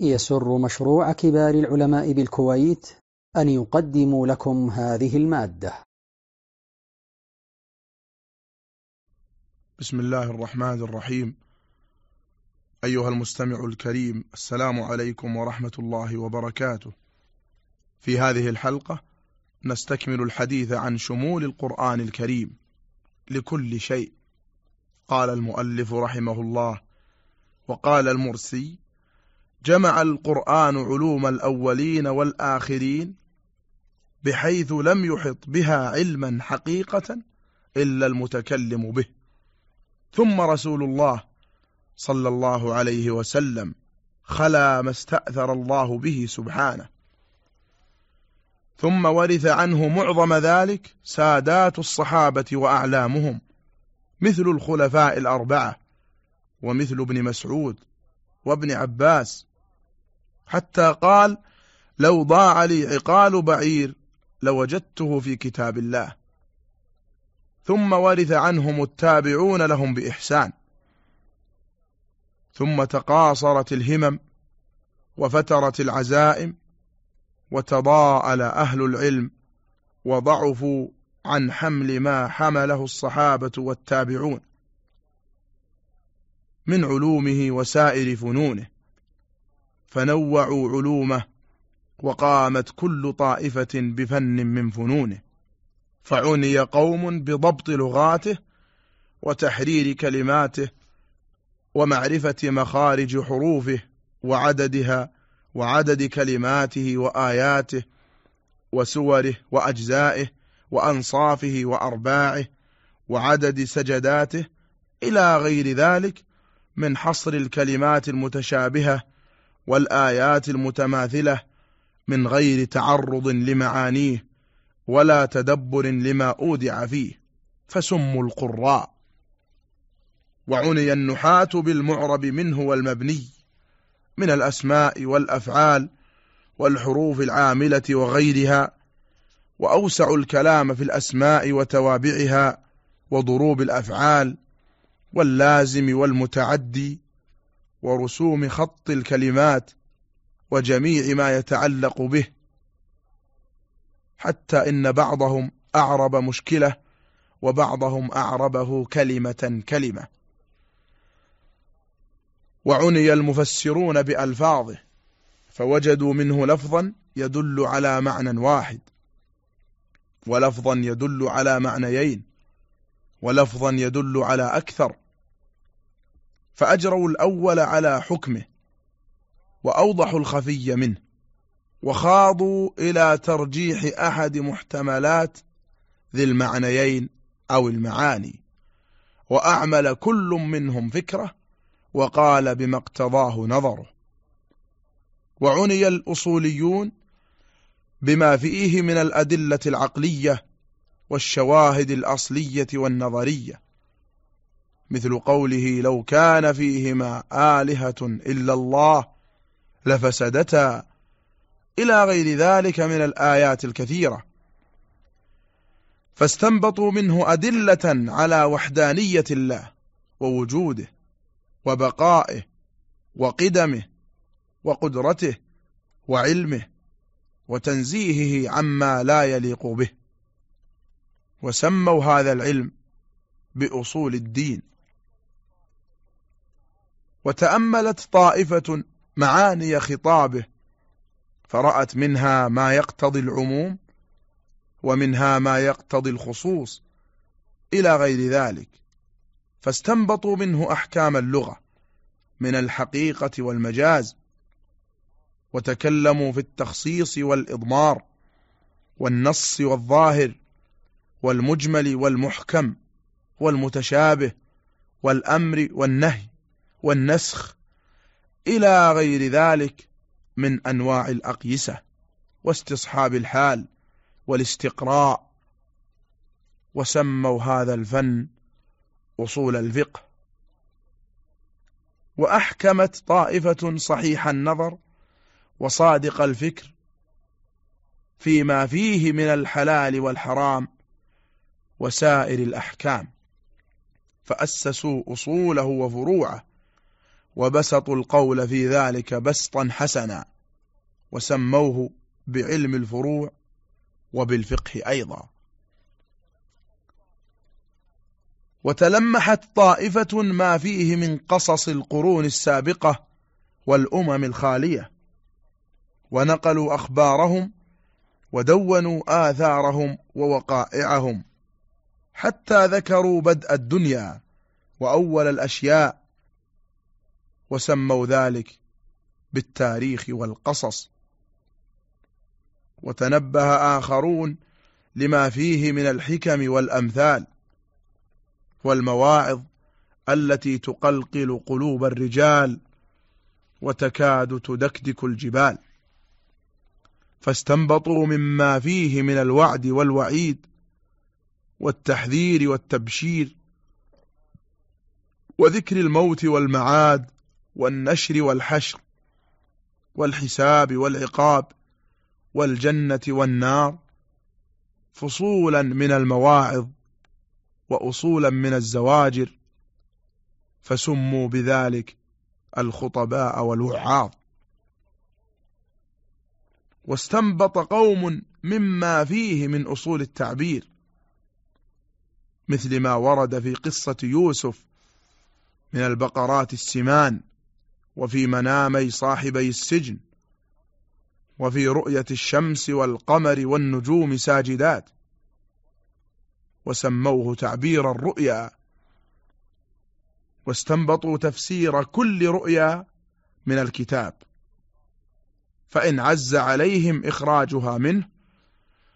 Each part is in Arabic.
يسر مشروع كبار العلماء بالكويت أن يقدم لكم هذه المادة. بسم الله الرحمن الرحيم. أيها المستمع الكريم السلام عليكم ورحمة الله وبركاته. في هذه الحلقة نستكمل الحديث عن شمول القرآن الكريم لكل شيء. قال المؤلف رحمه الله وقال المرسي جمع القرآن علوم الأولين والآخرين بحيث لم يحط بها علما حقيقة إلا المتكلم به. ثم رسول الله صلى الله عليه وسلم خلا ما استأثر الله به سبحانه. ثم ورث عنه معظم ذلك سادات الصحابة وأعلامهم مثل الخلفاء الأربعة ومثل ابن مسعود وابن عباس. حتى قال لو ضاع لي عقال بعير لوجدته في كتاب الله. ثم ورث عنهم التابعون لهم بإحسان. ثم تقاصرت الهمم وفترت العزائم وتضاءل أهل العلم وضعفوا عن حمل ما حمله الصحابة والتابعون. من علومه وسائر فنونه. فنوعوا علومه وقامت كل طائفة بفن من فنونه. فعني قوم بضبط لغاته وتحرير كلماته ومعرفة مخارج حروفه وعددها وعدد كلماته وآياته وسوره وأجزائه وأنصافه وأرباعه وعدد سجداته إلى غير ذلك من حصر الكلمات المتشابهة والآيات المتماثلة من غير تعرض لمعانيه ولا تدبر لما أودع فيه فسموا القراء. وعني النحاة بالمعرب منه والمبني من الأسماء والأفعال والحروف العاملة وغيرها وأوسع الكلام في الأسماء وتوابعها وضروب الأفعال واللازم والمتعدي ورسوم خط الكلمات وجميع ما يتعلق به حتى إن بعضهم أعرب مشكلة وبعضهم أعربه كلمة كلمة. وعني المفسرون بألفاظه فوجدوا منه لفظا يدل على معنى واحد ولفظا يدل على معنيين ولفظا يدل على أكثر. فأجروا الأول على حكمه وأوضحوا الخفي منه وخاضوا إلى ترجيح أحد محتملات ذي المعنيين أو المعاني. وأعمل كل منهم فكرة وقال بما اقتضاه نظره. وعني الأصوليون بما فيه من الأدلة العقلية والشواهد الأصلية والنظرية. مثل قوله لو كان فيهما آلهة إلا الله لفسدتا إلى غير ذلك من الآيات الكثيرة. فاستنبطوا منه أدلة على وحدانية الله ووجوده وبقائه وقدمه وقدرته وعلمه وتنزيهه عما لا يليق به. وسموا هذا العلم بأصول الدين. وتأملت طائفة معاني خطابه فرأت منها ما يقتضي العموم ومنها ما يقتضي الخصوص إلى غير ذلك فاستنبطوا منه أحكام اللغة من الحقيقة والمجاز وتكلموا في التخصيص والإضمار والنص والظاهر والمجمل والمحكم والمتشابه والأمر والنهي. والنسخ إلى غير ذلك من أنواع الأقيسة واستصحاب الحال والاستقراء وسموا هذا الفن أصول الفقه. وأحكمت طائفة صحيح النظر وصادق الفكر فيما فيه من الحلال والحرام وسائر الأحكام فأسسوا أصوله وفروعه وبسطوا القول في ذلك بسطا حسنا وسموه بعلم الفروع وبالفقه أيضا. وتلمحت طائفة ما فيه من قصص القرون السابقة والأمم الخالية ونقلوا أخبارهم ودونوا آثارهم ووقائعهم حتى ذكروا بدء الدنيا وأول الأشياء وسموا ذلك بالتاريخ والقصص. وتنبه آخرون لما فيه من الحكم والأمثال والمواعظ التي تقلقل قلوب الرجال وتكاد تدكدك الجبال. فاستنبطوا مما فيه من الوعد والوعيد والتحذير والتبشير وذكر الموت والمعاد والنشر والحشر والحساب والعقاب والجنة والنار فصولا من المواعظ وأصولا من الزواجر فسموا بذلك الخطباء والوعاظ. واستنبط قوم مما فيه من أصول التعبير مثل ما ورد في قصة يوسف من البقرات السمان. وفي منامي صاحبي السجن وفي رؤية الشمس والقمر والنجوم ساجدات وسموه تعبير الرؤيا واستنبطوا تفسير كل رؤيا من الكتاب. فإن عز عليهم إخراجها منه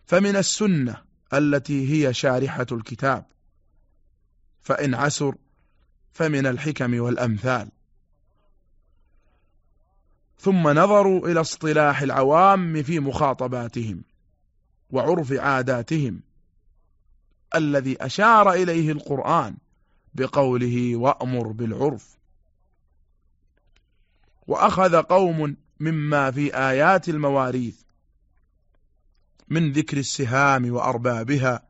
فمن السنة التي هي شارحة الكتاب. فإن عسر فمن الحكم والأمثال. ثم نظروا إلى اصطلاح العوام في مخاطباتهم وعرف عاداتهم الذي أشار إليه القرآن بقوله وأمر بالعرف. وأخذ قوم مما في آيات المواريث من ذكر السهام وأربابها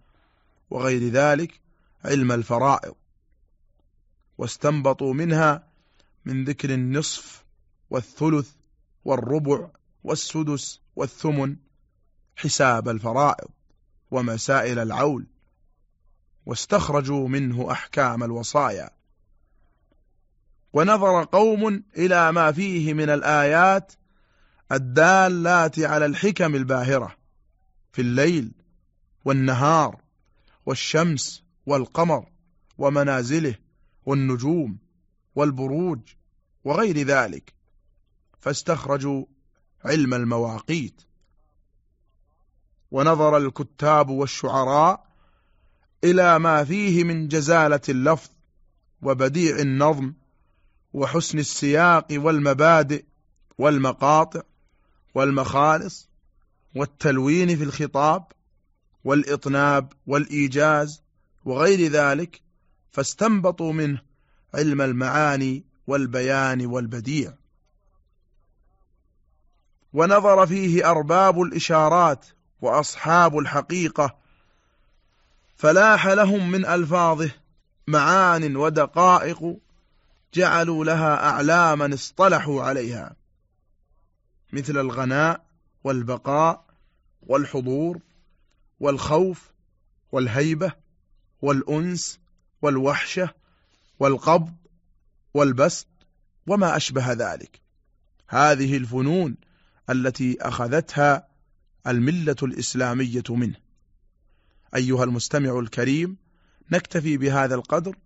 وغير ذلك علم الفرائض واستنبطوا منها من ذكر النصف والثلث والربع والسدس والثمن حساب الفرائض ومسائل العول واستخرجوا منه أحكام الوصايا. ونظر قوم إلى ما فيه من الآيات الدالات على الحكم الباهرة في الليل والنهار والشمس والقمر ومنازله والنجوم والبروج وغير ذلك. فاستخرجوا علم المواقيت. ونظر الكتاب والشعراء إلى ما فيه من جزالة اللفظ وبديع النظم وحسن السياق والمبادئ والمقاطع والمخالص والتلوين في الخطاب والإطناب والإيجاز وغير ذلك فاستنبطوا منه علم المعاني والبيان والبديع. ونظر فيه أرباب الإشارات وأصحاب الحقيقة فلاح لهم من ألفاظه معان ودقائق جعلوا لها أعلاما اصطلحوا عليها مثل الغناء والبقاء والحضور والخوف والهيبة والأنس والوحشة والقبض والبسط وما أشبه ذلك. هذه الفنون التي أخذتها الملة الإسلامية منه. أيها المستمع الكريم نكتفي بهذا القدر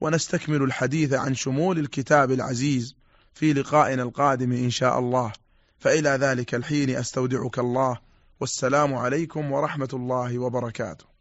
ونستكمل الحديث عن شمول الكتاب العزيز في لقائنا القادم إن شاء الله. فإلى ذلك الحين أستودعك الله. والسلام عليكم ورحمة الله وبركاته.